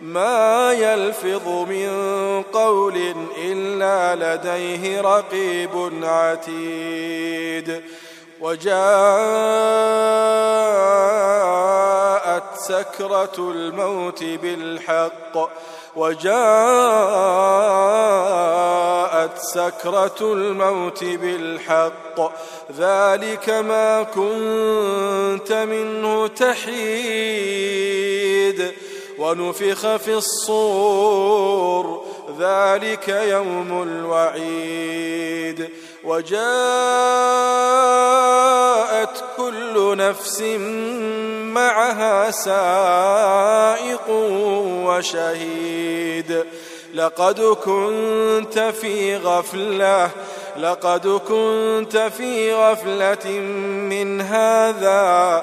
ما يلفظ من قول إلا لديه رقيب عتيد. وجاءت سكرة الموت بالحق. وجاءت سكرة الموت بالحق. ذلك ما كنت منه تحيد. ونفخ في الصور ذلك يوم الوعيد. وجاءت كل نفس معها سائق وشهيد. لقد كنت في غفلة لقد كنت في غفلة من هذا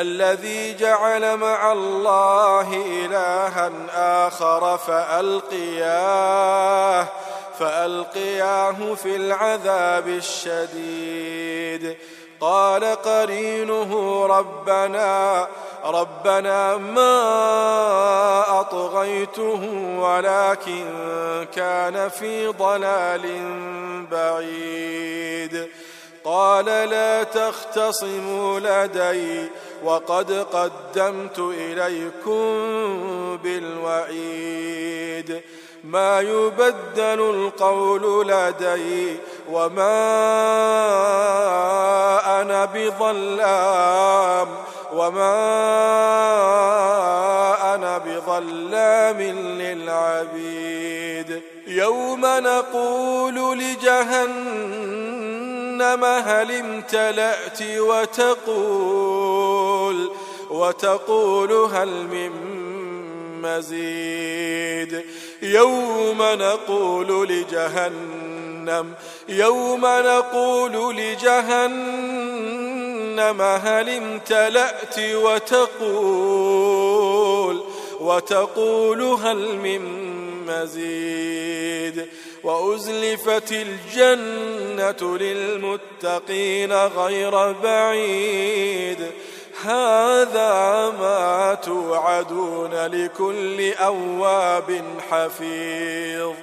الذي جعل مع الله إلها آخر فألقياه فألقياه في العذاب الشديد. قال قرينه ربنا ربنا ما أطغيته ولكن كان في ضلال بعيد. قال لا تختصموا لدي وقد قدمت إليكم بالوعيد. ما يبدل القول لدي وما أنا بظلام وما أنا بظلام للعبيد. يوم نقول لجهنم هل امتلأت وتقول وتقول هل من مزيد؟ يوم نقول لجهنم يوم نقول لجهنم هل امتلأت وتقول؟ وتقول هل من مزيد؟ وأزلفت الجنة للمتقين غير بعيد. هذا ما توعدون لكل أواب حفيظ.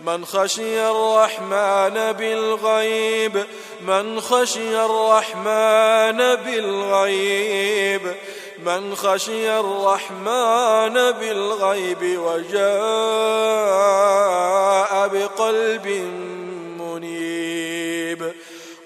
من خشي الرحمن بالغيب من خشي الرحمن بالغيب من خشي الرحمن بالغيب وجاء بقلب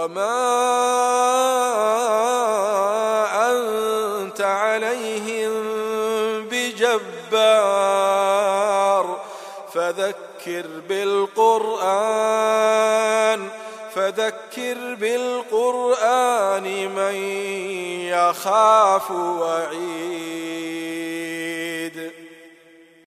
وما أنت عليهم بجبار فذكر بالقرآن فذكر بالقرآن من يخاف وعيد